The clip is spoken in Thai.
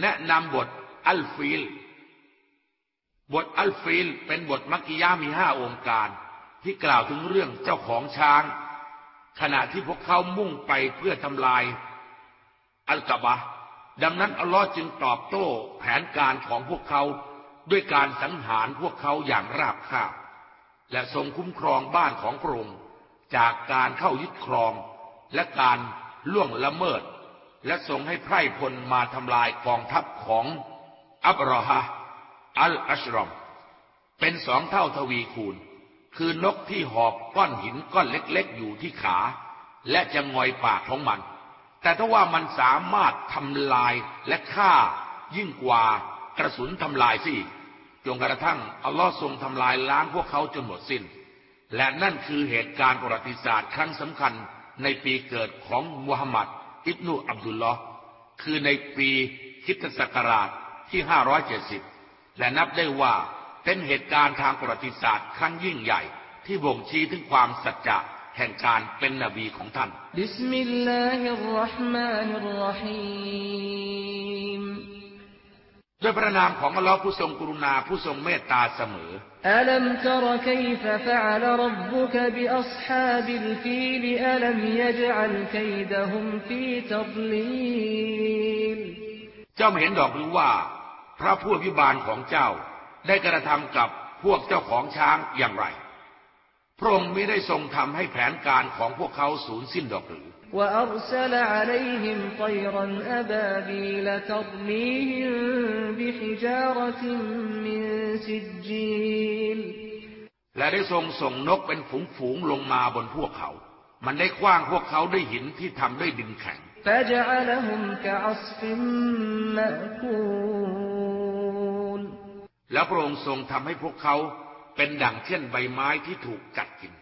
แนะนำบทอัลฟิล บทอัลฟิลเป็นบทมักกิยามีห้าโองการ ที่กล่าวถึงเรื่องเจ้าของช้าง ขณะที่พวกเขามุ่งไปเพื่อทำลาย อัลกะอ์บะฮ์ ดังนั้นอัลลอฮ์จึงตอบโต้แผนการของพวกเขาด้วยการสังหารพวกเขาอย่างราบคาบ และทรงคุ้มครองบ้านของพระองค์จากการเข้ายึดครองและการล่วงละเมิด และทรงให้ไพร่พลมาทำลายกองทัพของอับราฮะอัลอัชรอม เป็นสองเท่าทวีคูณ คือนกที่หอบก้อนหินก้อนเล็กๆ อยู่ที่ขา และจะงอยปากของมัน แต่ถ้าว่ามันสามารถทำลายและฆ่า ยิ่งกว่ากระสุนทำลายสิจนกระทั่งอัลลอฮ์ทรงทำลายล้างพวกเขาจนหมดสิน้น และนั่นคือเหตุการณ์ประวัติศาสตร์ครั้งสำคัญในปีเกิดของมุฮัมมัด อิบนุอับดุลลอฮ์คือในปีคิตศักราชที่ 570 และนับได้ว่าเป็นเหตุการณ์ทางประวัติศาสตร์ครั้งยิ่งใหญ่ ที่บ่งชี้ถึงความสัจจะแห่งการเป็นนบีของท่านบิสมิลลาฮิรราะห์มานิรราะฮีม ด้วยพระนามของอัลลอฮ์ผู้ทรงกรุณาผู้ทรงเมตตาเสมออัลัมตรคัยฟะฟะอัลรับบุกบิอัศฮาบิลฟีลอัลัมยจัลคัยดะฮุมฟีตัดลีลเจ้าไม่เห็นดอกหรือว่า พระผู้อภิบาลของเจ้า ได้กระทำกับพวกเจ้าของช้างอย่างไร พระองค์ไม่ได้ทรงทำให้แผนการของพวกเขาสูญสิ้นดอกหรือ وأرسل عليهم طيرا أبابيل ترميهم بحجارة من سجيل และได้ทรงส่งนกเป็นฝูงฝูงลงมาบนพวกเขา มันได้คว้างพวกเขาด้วยหินที่ทำด้วยดินแข็ง แล้วพระองค์ทรงทำให้พวกเขา เป็นดั่งเช่นใบไม้ที่ถูกกัดกิน